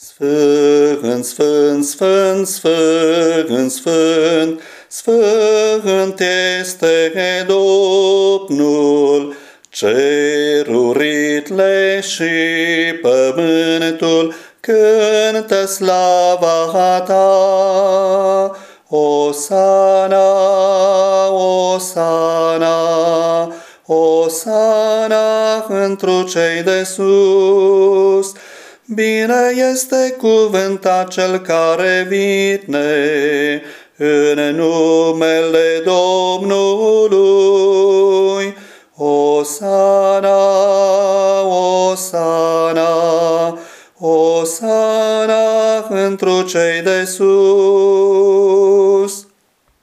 Sfânt, Sfânt, Sfânt, Sfânt, Sfânt, Sfânt este Domnul, cerurile și pământul cântă slava ta. Osana, Osana, Osana întru cei de sus. Bine este cuvântat cel care vine în numele Domnului. Osana, Osana, Osana întru cei de sus.